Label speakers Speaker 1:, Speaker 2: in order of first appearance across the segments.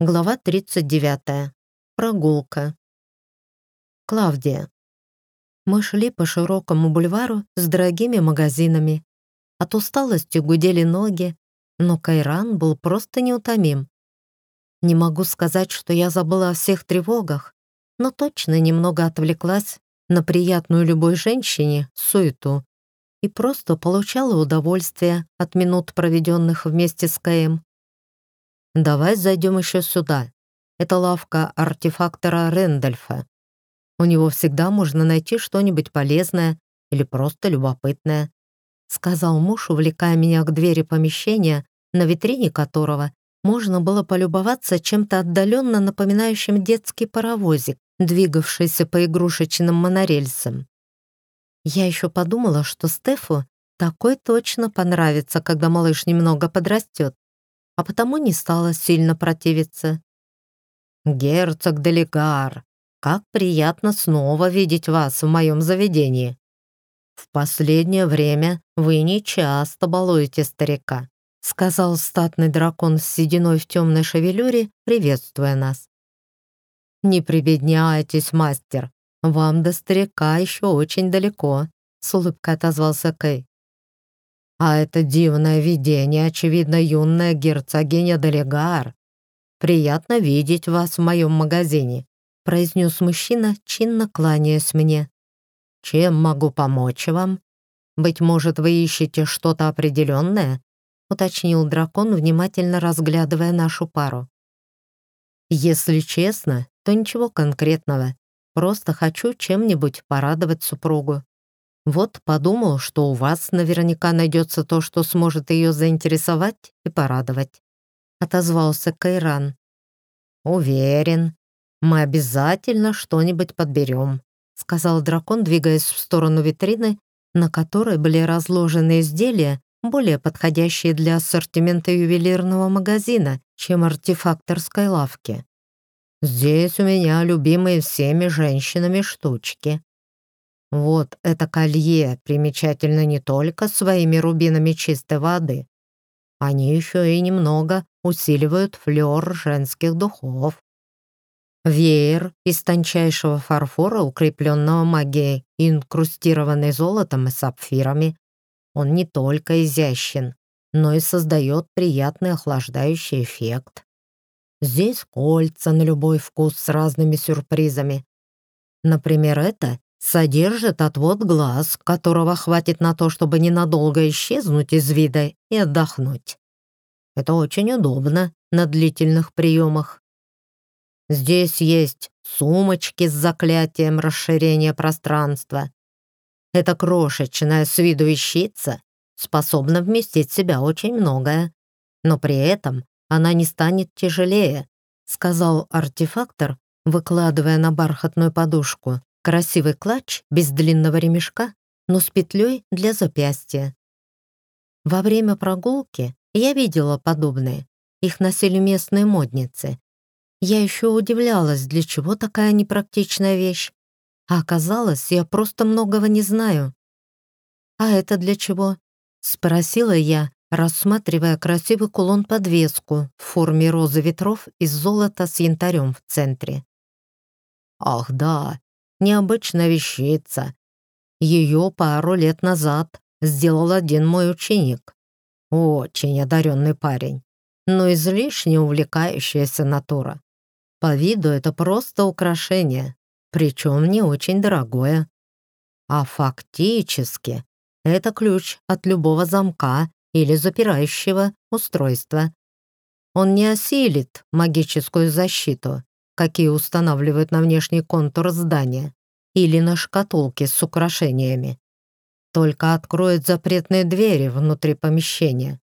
Speaker 1: Глава 39. Прогулка. Клавдия. Мы шли по широкому бульвару с дорогими магазинами. От усталости гудели ноги, но Кайран был просто неутомим. Не могу сказать, что я забыла о всех тревогах, но точно немного отвлеклась на приятную любой женщине суету и просто получала удовольствие от минут, проведенных вместе с Кэем. «Давай зайдем еще сюда. Это лавка артефактора Рэндольфа. У него всегда можно найти что-нибудь полезное или просто любопытное», сказал муж, увлекая меня к двери помещения, на витрине которого можно было полюбоваться чем-то отдаленно напоминающим детский паровозик, двигавшийся по игрушечным монорельсам. Я еще подумала, что Стефу такой точно понравится, когда малыш немного подрастет а потому не стала сильно противиться. «Герцог Делегар, как приятно снова видеть вас в моем заведении. В последнее время вы не часто балуете старика», сказал статный дракон с сединой в темной шевелюре, приветствуя нас. «Не прибедняйтесь, мастер, вам до старика еще очень далеко», с улыбкой отозвался Кэй. А это дивное видение, очевидно, юная герцогиня Делегар. Приятно видеть вас в моем магазине», — произнес мужчина, чинно кланяясь мне. «Чем могу помочь вам? Быть может, вы ищете что-то определенное?» — уточнил дракон, внимательно разглядывая нашу пару. «Если честно, то ничего конкретного. Просто хочу чем-нибудь порадовать супругу. Вот подумал, что у вас наверняка найдется то, что сможет ее заинтересовать и порадовать. Отозвался Кайран. Уверен, мы обязательно что-нибудь подберем, сказал дракон, двигаясь в сторону витрины, на которой были разложены изделия, более подходящие для ассортимента ювелирного магазина, чем артефакторской лавки. Здесь у меня любимые всеми женщинами штучки. Вот это колье примечательно не только своими рубинами чистой воды. Они еще и немного усиливают флер женских духов. Веер из тончайшего фарфора, укрепленного магией, инкрустированный золотом и сапфирами. Он не только изящен, но и создает приятный охлаждающий эффект. Здесь кольца на любой вкус с разными сюрпризами. Например, это содержит отвод глаз, которого хватит на то, чтобы ненадолго исчезнуть из вида и отдохнуть. Это очень удобно на длительных приемах. Здесь есть сумочки с заклятием расширения пространства. Эта крошечная с виду вещица способна вместить в себя очень многое, но при этом она не станет тяжелее, сказал артефактор, выкладывая на бархатную подушку. Красивый клатч без длинного ремешка, но с петлей для запястья. Во время прогулки я видела подобные. Их носили местные модницы. Я еще удивлялась, для чего такая непрактичная вещь. А оказалось, я просто многого не знаю. «А это для чего?» — спросила я, рассматривая красивый кулон-подвеску в форме розы ветров из золота с янтарем в центре. «Ах да, необычная вещица. Ее пару лет назад сделал один мой ученик. Очень одаренный парень, но излишне увлекающаяся натура. По виду это просто украшение, причем не очень дорогое. А фактически это ключ от любого замка или запирающего устройства. Он не осилит магическую защиту, какие устанавливают на внешний контур здания или на шкатулки с украшениями. Только откроет запретные двери внутри помещения.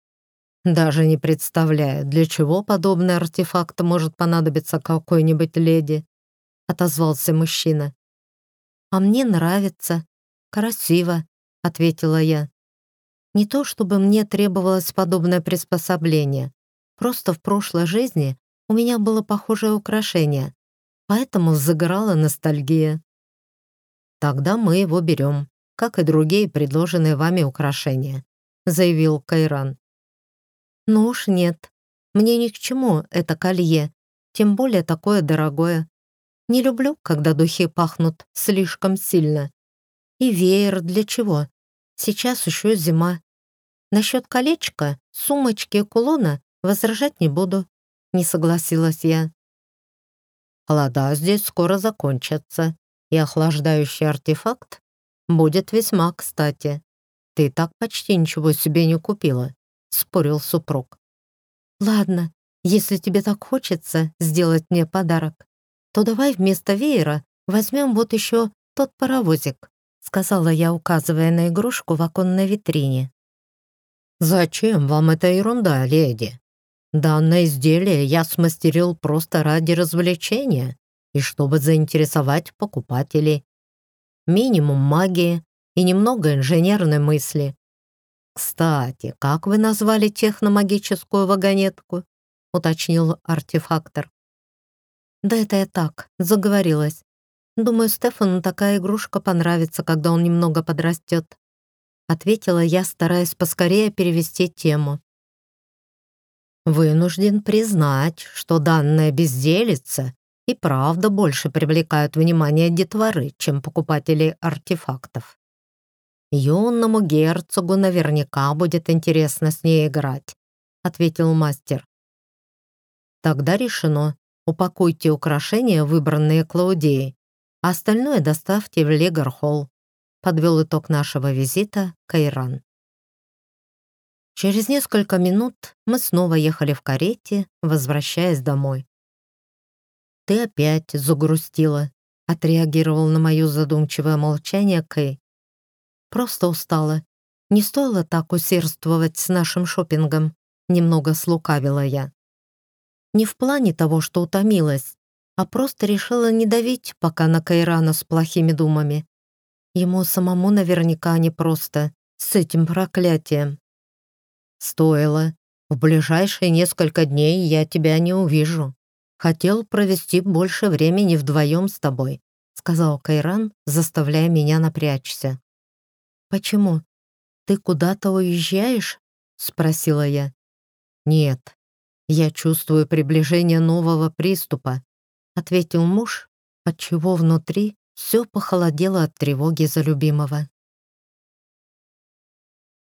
Speaker 1: Даже не представляю, для чего подобный артефакт может понадобиться какой-нибудь леди, отозвался мужчина. А мне нравится, красиво, ответила я. Не то чтобы мне требовалось подобное приспособление, просто в прошлой жизни у меня было похожее украшение, поэтому загорала ностальгия. Тогда мы его берем, как и другие предложенные вами украшения», заявил Кайран. «Ну уж нет, мне ни к чему это колье. тем более такое дорогое. Не люблю, когда духи пахнут слишком сильно. И веер для чего? Сейчас еще зима. Насчет колечка, сумочки кулона возражать не буду. Не согласилась я. Холода здесь скоро закончатся, и охлаждающий артефакт будет весьма кстати. Ты так почти ничего себе не купила, спорил супруг. Ладно, если тебе так хочется сделать мне подарок, то давай вместо веера возьмем вот еще тот паровозик», сказала я, указывая на игрушку в оконной витрине. «Зачем вам эта ерунда, леди? Данное изделие я смастерил просто ради развлечения и чтобы заинтересовать покупателей. Минимум магии и немного инженерной мысли. Кстати, как вы назвали техномагическую вагонетку? уточнил артефактор. Да это я так, заговорилась. Думаю, Стефану такая игрушка понравится, когда он немного подрастет. Ответила я, стараясь поскорее перевести тему. Вынужден признать, что данная безделица и правда больше привлекает внимание детворы, чем покупатели артефактов. Юному герцогу наверняка будет интересно с ней играть, ответил мастер. Тогда решено. Упакуйте украшения, выбранные Клаудией, а остальное доставьте в Легархолл. Подвел итог нашего визита Кайран. Через несколько минут мы снова ехали в карете, возвращаясь домой. «Ты опять загрустила», — отреагировал на мое задумчивое молчание Кэй. «Просто устала. Не стоило так усердствовать с нашим шопингом», — немного слукавила я. Не в плане того, что утомилась, а просто решила не давить пока на Кайрана с плохими думами. Ему самому наверняка непросто с этим проклятием. «Стоило. В ближайшие несколько дней я тебя не увижу. Хотел провести больше времени вдвоем с тобой», сказал Кайран, заставляя меня напрячься. «Почему? Ты куда-то уезжаешь?» спросила я. «Нет, «Я чувствую приближение нового приступа», — ответил муж, отчего внутри все похолодело от тревоги за любимого.